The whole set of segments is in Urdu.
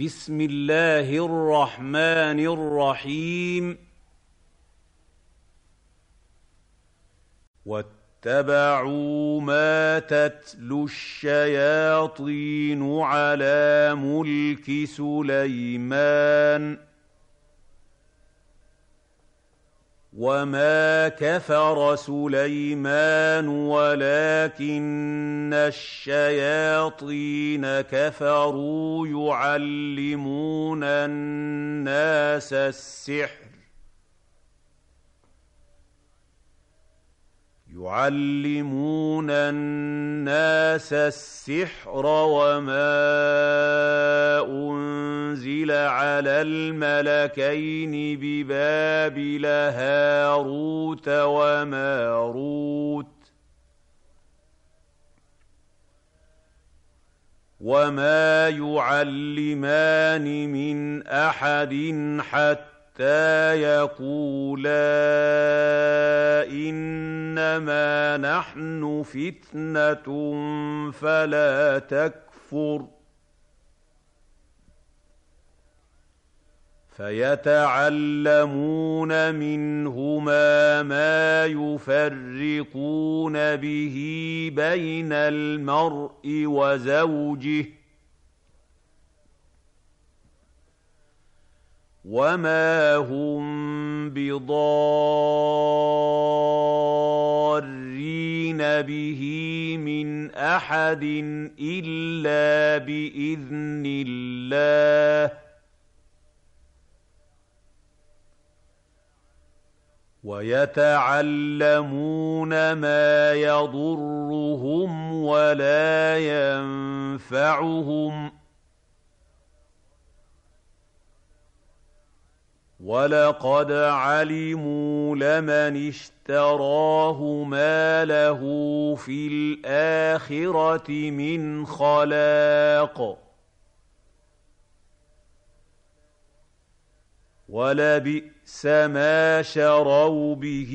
بسم الله الرحمن الرحيم واتبعوا ما تتلو الشياطين على ملك سليمان وما كفر سليمان ولكن الشياطين كفروا يعلمون الناس السحر يعلمون الناس السحر وما انزل على الملكين ببابل هاروت وماروت وما يعلمان من احد حتى حتى يقولا انما نحن فتنه فلا تكفر فيتعلمون منهما ما يفرقون به بين المرء وزوجه وما هم بضارين به من احد الا باذن الله ويتعلمون ما يضرهم ولا ينفعهم وَلَقَدْ عَلِمُوا لَمَنِ اشْتَرَاهُ مَا لَهُ فِي الْآخِرَةِ مِنْ خَلَاقٍ وَلَبِئْسَ مَا شَرَوْا بِهِ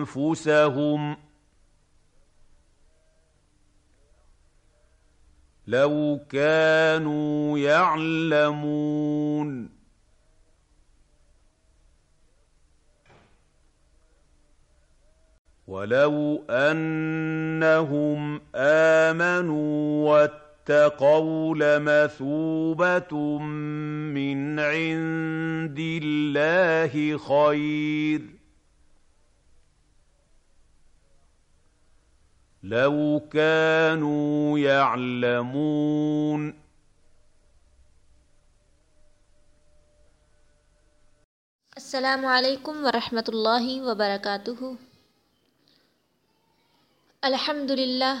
أَنفُسَهُمْ ۚ لو كانوا يعلمون. ولو انهم امنوا واتقوا لمثوبه من عند الله خير. لو كانوا يعلمون السلام علیکم ورحمۃ اللہ وبرکاتہ۔ الحمد للہ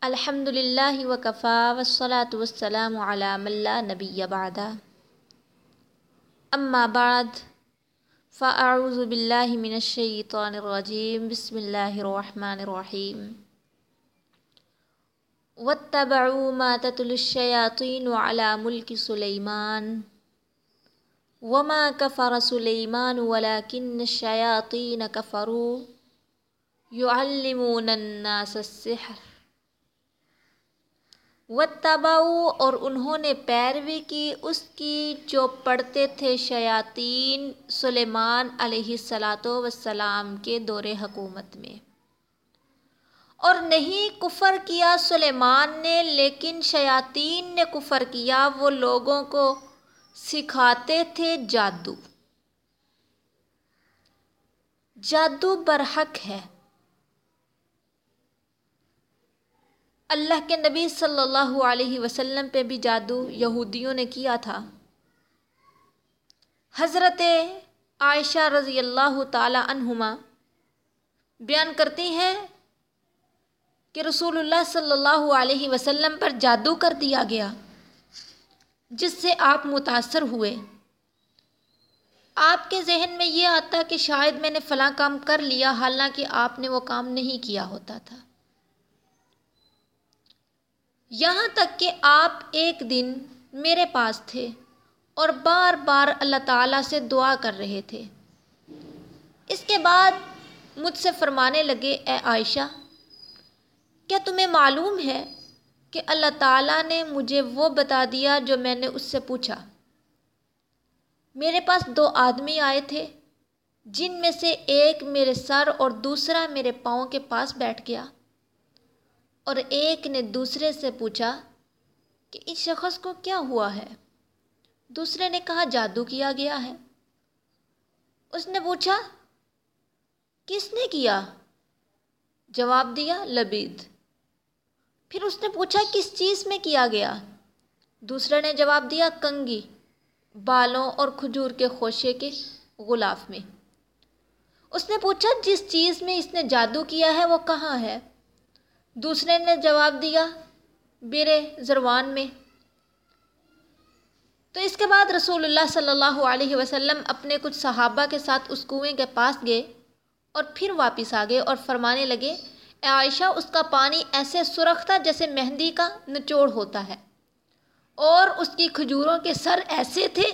الحمد للہ وکفا وسلاۃ والسلام علی من لا نبی بعد۔ اما بعد فاعوذ باللہ من الشیطان الرجیم بسم اللہ الرحمن الرحیم واتبعوا ما تتل الشیاطین على ملک سلیمان وما كفر سلیمان ولكن الشیاطین كفروا يعلمون الناس السحر. وتباؤ اور انہوں نے پیروی کی، اس کی جو پڑھتے تھے شیاطین سلیمان علیہ السلاۃ وسلام کے دور حکومت میں۔ اور نہیں کفر کیا سلیمان نے، لیکن شیاطین نے کفر کیا، وہ لوگوں کو سکھاتے تھے جادو۔ جادو برحق ہے۔ اللہ کے نبی صلی اللہ علیہ وسلم پہ بھی جادو یہودیوں نے کیا تھا۔ حضرت عائشہ رضی اللہ تعالی عنہما بیان کرتی ہیں کہ رسول اللہ صلی اللہ علیہ وسلم پر جادو کر دیا گیا، جس سے آپ متاثر ہوئے۔ آپ کے ذہن میں یہ آتا کہ شاید میں نے فلاں کام کر لیا، حالانکہ آپ نے وہ کام نہیں کیا ہوتا تھا۔ یہاں تک کہ آپ ایک دن میرے پاس تھے اور بار بار اللہ تعالیٰ سے دعا کر رہے تھے۔ اس کے بعد مجھ سے فرمانے لگے، اے عائشہ، کیا تمہیں معلوم ہے کہ اللہ تعالیٰ نے مجھے وہ بتا دیا جو میں نے اس سے پوچھا؟ میرے پاس دو آدمی آئے تھے، جن میں سے ایک میرے سر اور دوسرا میرے پاؤں کے پاس بیٹھ گیا۔ اور ایک نے دوسرے سے پوچھا کہ اس شخص کو کیا ہوا ہے؟ دوسرے نے کہا، جادو کیا گیا ہے۔ اس نے پوچھا، کس نے کیا؟ جواب دیا، لبید۔ پھر اس نے پوچھا، کس چیز میں کیا گیا؟ دوسرے نے جواب دیا کنگی بالوں اور کھجور کے خوشے کے غلاف میں۔ اس نے پوچھا، جس چیز میں اس نے جادو کیا ہے، وہ کہاں ہے؟ دوسرے نے جواب دیا برے زروان میں. تو اس کے بعد رسول اللہ صلی اللہ علیہ وسلم اپنے کچھ صحابہ کے ساتھ اس کنویں کے پاس گئے اور پھر واپس آ گئے اور فرمانے لگے، اے عائشہ، اس کا پانی ایسے سرخ تھا جیسے مہندی کا نچوڑ ہوتا ہے اور اس کی کھجوروں کے سر ایسے تھے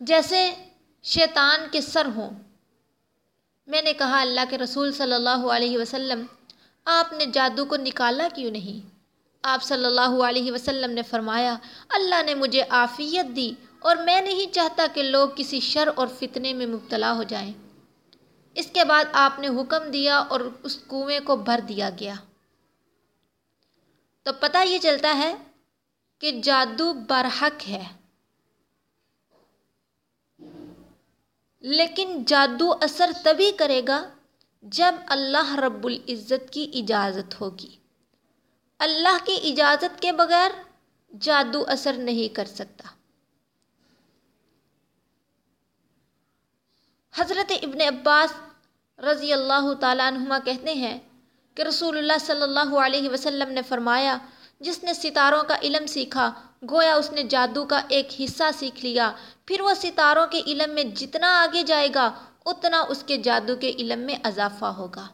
جیسے شیطان کے سر ہوں۔ میں نے کہا، اللہ کے رسول صلی اللہ علیہ وسلم آپ نے جادو کو نکالا کیوں نہیں؟ آپ صلی اللہ علیہ وسلم نے فرمایا، اللہ نے مجھے عافیت دی اور میں نہیں چاہتا کہ لوگ کسی شر اور فتنے میں مبتلا ہو جائیں۔ اس کے بعد آپ نے حکم دیا اور اس کنویں کو بھر دیا گیا۔ تو پتہ یہ چلتا ہے کہ جادو برحق ہے۔ لیکن جادو اثر تبھی کرے گا جب اللہ رب العزت کی اجازت ہوگی۔ اللہ کی اجازت کے بغیر جادو اثر نہیں کر سکتا۔ حضرت ابن عباس رضی اللہ تعالیٰ عنہما کہتے ہیں کہ رسول اللہ صلی اللہ علیہ وسلم نے فرمایا، جس نے ستاروں کا علم سیکھا، گویا اس نے جادو کا ایک حصہ سیکھ لیا، پھر وہ ستاروں کے علم میں جتنا آگے جائے گا اتنا اس کے جادو کے علم میں اضافہ ہوگا۔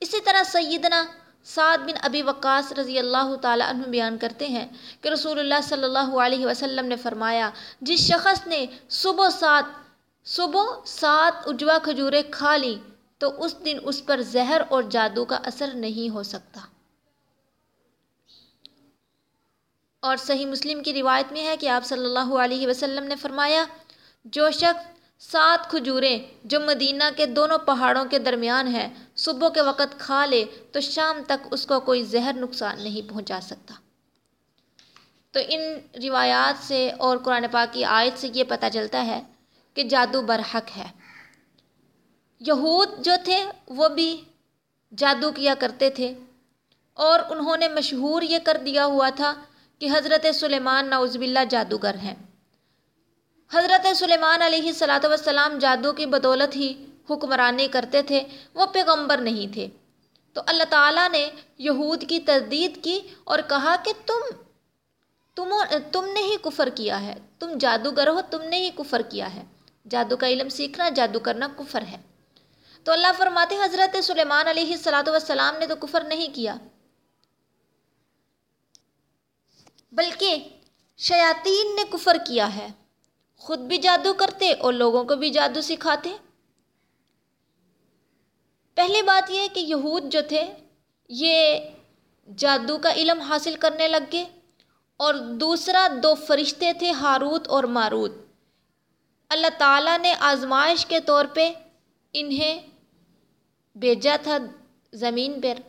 اسی طرح سیدنا سعد بن ابی وقاص رضی اللہ تعالیٰ عنہ بیان کرتے ہیں کہ رسول اللہ صلی اللہ علیہ وسلم نے فرمایا، جس شخص نے صبح سات صبح سات اجوا کھجوریں کھا لی، تو اس دن اس پر زہر اور جادو کا اثر نہیں ہو سکتا۔ اور صحیح مسلم کی روایت میں ہے کہ آپ صلی اللہ علیہ وسلم نے فرمایا، جو شخص سات کھجوریں جو مدینہ کے دونوں پہاڑوں کے درمیان ہیں، صبح کے وقت کھا لے تو شام تک اس کو کوئی زہر نقصان نہیں پہنچا سکتا۔ تو ان روایات سے اور قرآن پاک کی آیت سے یہ پتہ چلتا ہے کہ جادو برحق ہے۔ یہود جو تھے، وہ بھی جادو کیا کرتے تھے اور انہوں نے مشہور یہ کر دیا ہوا تھا کہ حضرت سلیمان نعوذ باللہ جادوگر ہیں۔ حضرت سلیمان علیہ صلاۃ وسلام جادو کی بدولت ہی حکمرانی کرتے تھے، وہ پیغمبر نہیں تھے۔ تو اللہ تعالیٰ نے یہود کی تردید کی اور کہا کہ تم تم تم نے ہی کفر کیا ہے۔ تم جادوگر ہو، تم نے ہی کفر کیا ہے۔ جادو کا علم سیکھنا، جادو کرنا کفر ہے۔ تو اللہ فرماتے حضرت سلیمان علیہ صلاۃ وسلام نے تو کفر نہیں کیا۔ بلکہ شیاطین نے کفر کیا ہے۔ خود بھی جادو کرتے اور لوگوں کو بھی جادو سکھاتے۔ پہلی بات یہ کہ یہود جو تھے، یہ جادو کا علم حاصل کرنے لگ گئے۔ اور دوسرا دو فرشتے تھے، ہاروت اور ماروت۔ اللہ تعالیٰ نے آزمائش کے طور پہ انہیں بھیجا تھا زمین پر۔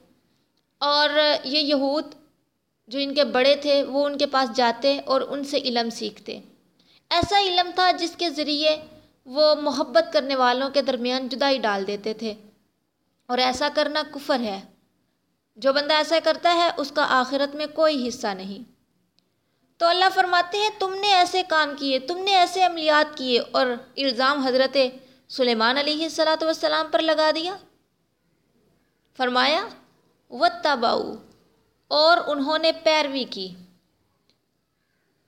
اور یہ یہود جو ان کے بڑے تھے، وہ ان کے پاس جاتے اور ان سے علم سیکھتے۔ ایسا علم تھا جس کے ذریعے وہ محبت کرنے والوں کے درمیان جدائی ڈال دیتے تھے۔ اور ایسا کرنا کفر ہے۔ جو بندہ ایسا کرتا ہے، اس کا آخرت میں کوئی حصہ نہیں۔ تو اللہ فرماتے ہیں، تم نے ایسے کام کیے، تم نے ایسے عملیات کیے اور الزام حضرت سلیمان علیہ صلاۃ والسلام پر لگا دیا۔ فرمایا و تباؤ اور انہوں نے پیروی کی۔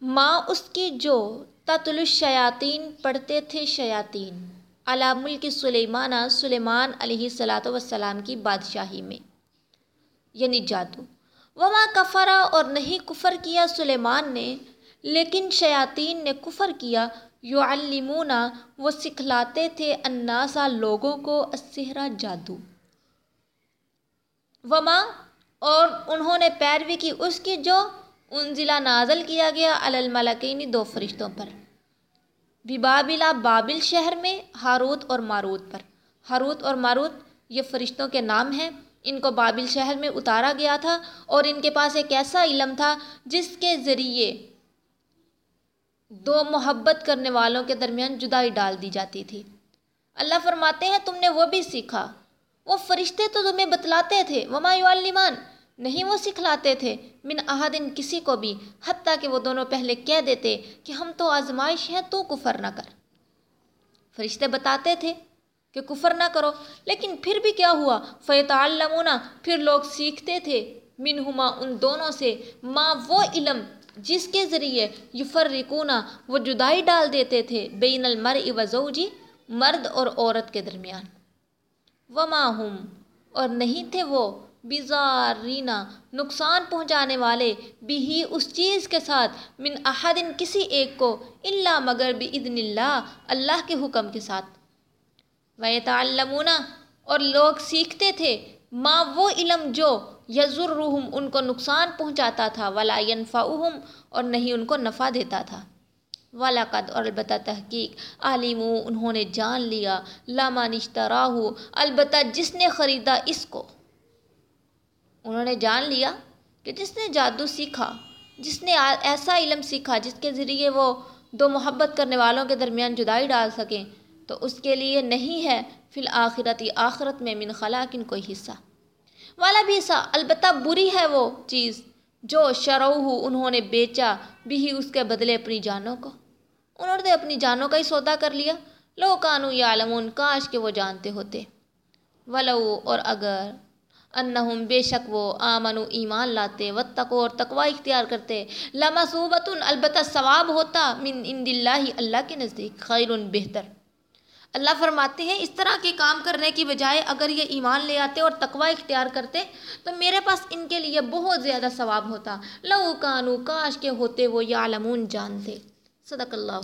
ماں اس کی جو تتل الشیاطین پڑھتے تھے شیاطین۔ علا ملک سلیمانہ، سلیمان علیہ صلاۃ وسلام کی بادشاہی میں۔ یعنی جادو۔ وما کفرا اور نہیں کفر کیا سلیمان نے، لیکن شیاطین نے کفر کیا۔ یعلمون وہ سکھلاتے تھے اناسا لوگوں کو اسہرا جادو۔ وما، اور انہوں نے پیروی کی اس کی جو انزلہ نازل کیا گیا الملکینی دو فرشتوں پر۔ بابلا بابل شہر میں، ہاروت اور ماروت پر۔ ہاروت اور ماروت یہ فرشتوں کے نام ہیں۔ ان کو بابل شہر میں اتارا گیا تھا اور ان کے پاس ایک ایسا علم تھا جس کے ذریعے دو محبت کرنے والوں کے درمیان جدائی ڈال دی جاتی تھی۔ اللہ فرماتے ہیں، تم نے وہ بھی سیکھا۔ وہ فرشتے تو تمہیں بتلاتے تھے۔ وما یعلمان۔ نہیں وہ سکھلاتے تھے۔ من احدن، کسی کو بھی۔ حتیٰ کہ وہ دونوں پہلے کہہ دیتے کہ ہم تو آزمائش ہیں، تو کفر نہ کر۔ فرشتے بتاتے تھے کہ کفر نہ کرو، لیکن پھر بھی کیا ہوا؟ فیتعلمون پھر لوگ سیکھتے تھے۔ منہما، ان دونوں سے۔ ماں وہ علم، جس کے ذریعے یفرقون وہ جدائی ڈال دیتے تھے۔ بین المرء و زوجی، مرد اور عورت کے درمیان۔ وما ہم، اور نہیں تھے وہ۔ بزارینا نقصان پہنچانے والے بھی ہی اس چیز کے ساتھ من احدن کسی ایک کو اللہ مگر بِإِذْنِ اللہ اللہ کے حکم کے ساتھ۔ وَيَتَعَلَّمُونَ، اور لوگ سیکھتے تھے ماں وہ علم جو یزرہم ان کو نقصان پہنچاتا تھا، ولا ينفعہم اور نہیں ان کو نفع دیتا تھا۔ ولاقد اور البتہ تحقیق عالم انہوں نے جان لیا لاما نشتراہ البتہ جس نے خریدا اس کو۔ انہوں نے جان لیا کہ جس نے جادو سیکھا، جس نے ایسا علم سیکھا جس کے ذریعے وہ دو محبت کرنے والوں کے درمیان جدائی ڈال سکیں، تو اس کے لیے نہیں ہے فی الآخرتی آخرت میں من خلاقن کوئی حصہ۔ والا بھی حصہ، البتہ بری ہے وہ چیز جو شروع انہوں نے بیچا بھی اس کے بدلے اپنی جانوں کو۔ انہوں نے اپنی جانوں کا ہی سودا کر لیا۔ لو کانو یا کاش کہ وہ جانتے ہوتے۔ ولو اور اگر انہم بے شک وہ آمنو ایمان لاتے و تقو اور تقوا اختیار کرتے۔ لما صوبۃ البتہ ثواب ہوتا من ان اللہ اللہ کے نزدیک خیر بہتر۔ اللہ فرماتے ہیں، اس طرح کے کام کرنے کی بجائے اگر یہ ایمان لے آتے اور تقوا اختیار کرتے، تو میرے پاس ان کے لیے بہت زیادہ ثواب ہوتا۔ لو کانو کاش کے ہوتے، وہ یا جانتے۔ صدق اللہ